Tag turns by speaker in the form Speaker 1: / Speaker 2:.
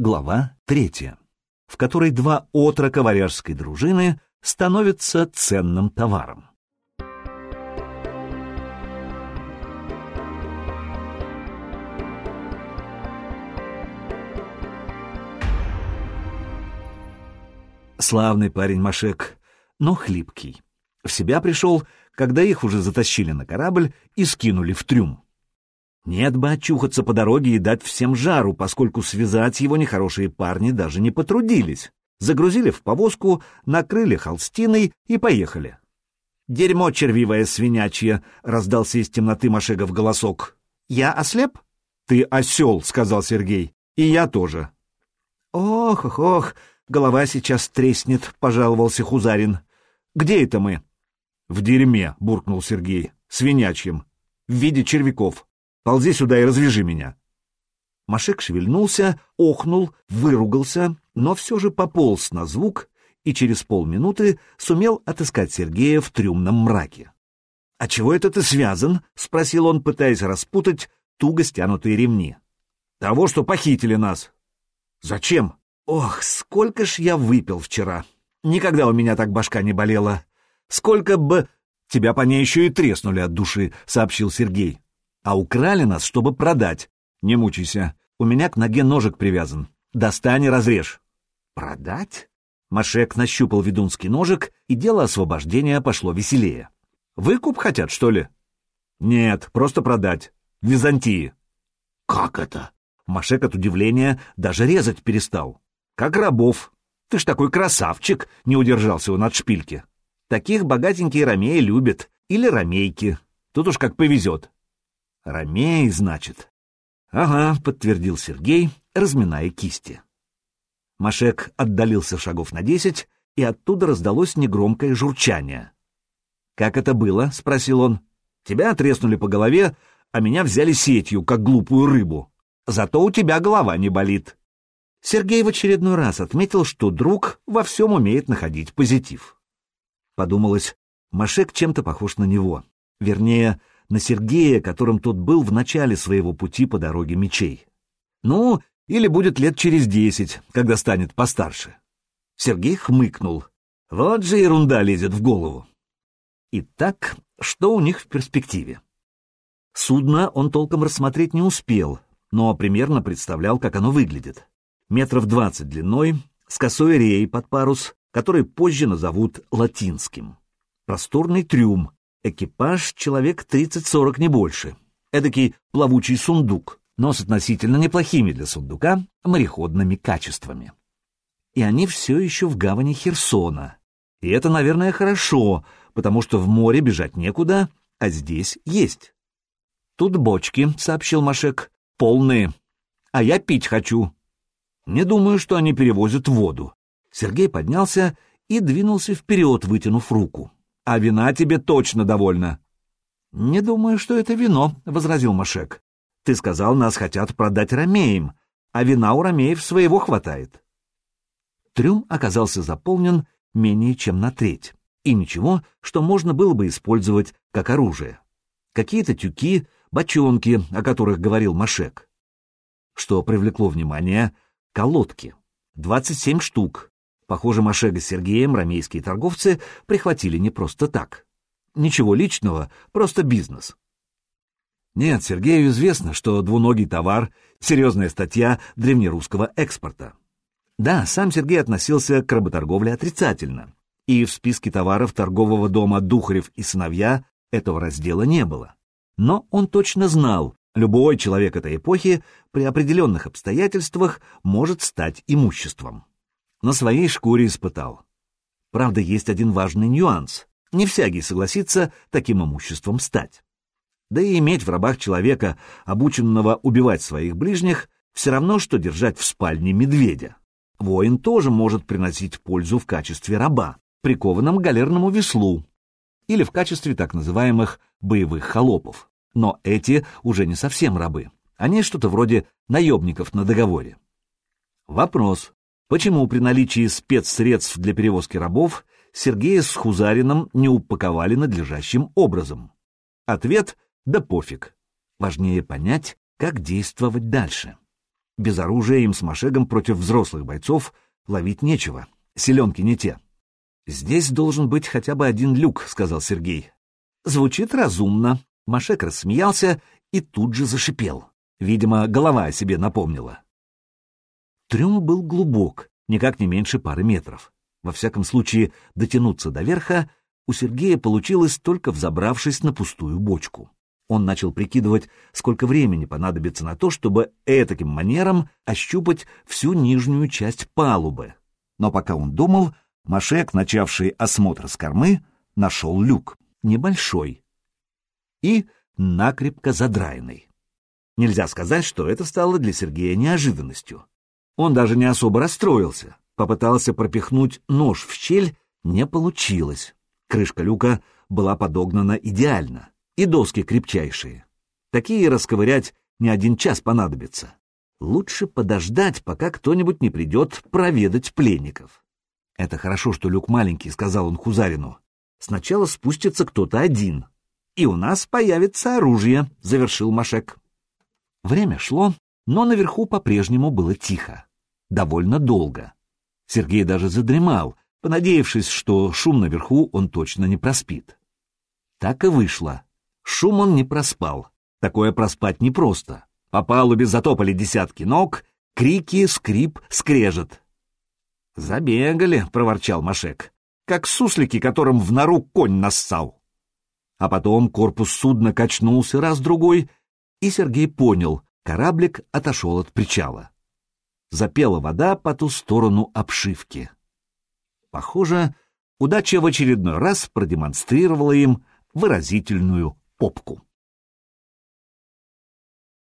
Speaker 1: Глава третья, в которой два отрока варяжской дружины становятся ценным товаром. Славный парень Машек, но хлипкий. В себя пришел, когда их уже затащили на корабль и скинули в трюм. Нет бы очухаться по дороге и дать всем жару, поскольку связать его нехорошие парни даже не потрудились. Загрузили в повозку, накрыли холстиной и поехали. «Дерьмо червивое свинячье!» — раздался из темноты Машегов голосок. «Я ослеп?» «Ты осел», — сказал Сергей. «И я тоже». «Ох, ох, голова сейчас треснет», — пожаловался Хузарин. «Где это мы?» «В дерьме», — буркнул Сергей. «Свинячьем. В виде червяков». Ползи сюда и развяжи меня. Машек шевельнулся, охнул, выругался, но все же пополз на звук и через полминуты сумел отыскать Сергея в трюмном мраке. — А чего это ты связан? — спросил он, пытаясь распутать туго стянутые ремни. — Того, что похитили нас. — Зачем? — Ох, сколько ж я выпил вчера. Никогда у меня так башка не болела. Сколько бы... Тебя по ней еще и треснули от души, — сообщил Сергей. А украли нас, чтобы продать. Не мучайся. У меня к ноге ножик привязан. Достань и разрежь. Продать? Машек нащупал ведунский ножик, и дело освобождения пошло веселее. Выкуп хотят, что ли? Нет, просто продать. В Византии. Как это? Машек от удивления даже резать перестал. Как рабов. Ты ж такой красавчик, не удержался он от шпильки. Таких богатенькие ромеи любят. Или ромейки. Тут уж как повезет. Ромей, значит. Ага, подтвердил Сергей, разминая кисти. Машек отдалился шагов на десять, и оттуда раздалось негромкое журчание. «Как это было?» — спросил он. «Тебя отреснули по голове, а меня взяли сетью, как глупую рыбу. Зато у тебя голова не болит». Сергей в очередной раз отметил, что друг во всем умеет находить позитив. Подумалось, Машек чем-то похож на него. Вернее, на Сергея, которым тот был в начале своего пути по дороге мечей. Ну, или будет лет через десять, когда станет постарше. Сергей хмыкнул. Вот же ерунда лезет в голову. Итак, что у них в перспективе? Судно он толком рассмотреть не успел, но примерно представлял, как оно выглядит. Метров двадцать длиной, с косой реей под парус, который позже назовут латинским. Просторный трюм, Экипаж человек 30-40, не больше. Эдакий плавучий сундук, но с относительно неплохими для сундука мореходными качествами. И они все еще в гавани Херсона. И это, наверное, хорошо, потому что в море бежать некуда, а здесь есть. «Тут бочки», — сообщил Машек, — «полные. А я пить хочу». «Не думаю, что они перевозят воду». Сергей поднялся и двинулся вперед, вытянув руку а вина тебе точно довольно. — Не думаю, что это вино, — возразил Машек. — Ты сказал, нас хотят продать ромеям, а вина у ромеев своего хватает. Трюм оказался заполнен менее чем на треть, и ничего, что можно было бы использовать как оружие. Какие-то тюки, бочонки, о которых говорил Машек. Что привлекло внимание — колодки. Двадцать семь штук, Похоже, Машега с Сергеем ромейские торговцы прихватили не просто так. Ничего личного, просто бизнес. Нет, Сергею известно, что двуногий товар — серьезная статья древнерусского экспорта. Да, сам Сергей относился к работорговле отрицательно, и в списке товаров торгового дома Духарев и сыновья этого раздела не было. Но он точно знал, любой человек этой эпохи при определенных обстоятельствах может стать имуществом на своей шкуре испытал. Правда, есть один важный нюанс. Не всякий согласится таким имуществом стать. Да и иметь в рабах человека, обученного убивать своих ближних, все равно, что держать в спальне медведя. Воин тоже может приносить пользу в качестве раба, прикованном к галерному веслу, или в качестве так называемых боевых холопов. Но эти уже не совсем рабы. Они что-то вроде наемников на договоре. Вопрос, Почему при наличии спецсредств для перевозки рабов Сергея с Хузарином не упаковали надлежащим образом? Ответ — да пофиг. Важнее понять, как действовать дальше. Без оружия им с Машегом против взрослых бойцов ловить нечего, селенки не те. «Здесь должен быть хотя бы один люк», — сказал Сергей. Звучит разумно. Машек рассмеялся и тут же зашипел. Видимо, голова о себе напомнила. Трюм был глубок, никак не меньше пары метров. Во всяком случае, дотянуться до верха у Сергея получилось только взобравшись на пустую бочку. Он начал прикидывать, сколько времени понадобится на то, чтобы этаким манером ощупать всю нижнюю часть палубы. Но пока он думал, Машек, начавший осмотр с кормы, нашел люк, небольшой и накрепко задраенный. Нельзя сказать, что это стало для Сергея неожиданностью. Он даже не особо расстроился, попытался пропихнуть нож в щель, не получилось. Крышка люка была подогнана идеально, и доски крепчайшие. Такие расковырять не один час понадобится. Лучше подождать, пока кто-нибудь не придет проведать пленников. «Это хорошо, что люк маленький», — сказал он Хузарину. «Сначала спустится кто-то один, и у нас появится оружие», — завершил Машек. Время шло, но наверху по-прежнему было тихо. Довольно долго. Сергей даже задремал, понадеявшись, что шум наверху он точно не проспит. Так и вышло. Шум он не проспал. Такое проспать непросто. По палубе затопали десятки ног, крики, скрип, скрежет. «Забегали», — проворчал Машек, — «как суслики, которым в нору конь нассал». А потом корпус судна качнулся раз-другой, и Сергей понял, кораблик отошел от причала. Запела вода по ту сторону обшивки. Похоже, удача в очередной раз продемонстрировала им выразительную попку.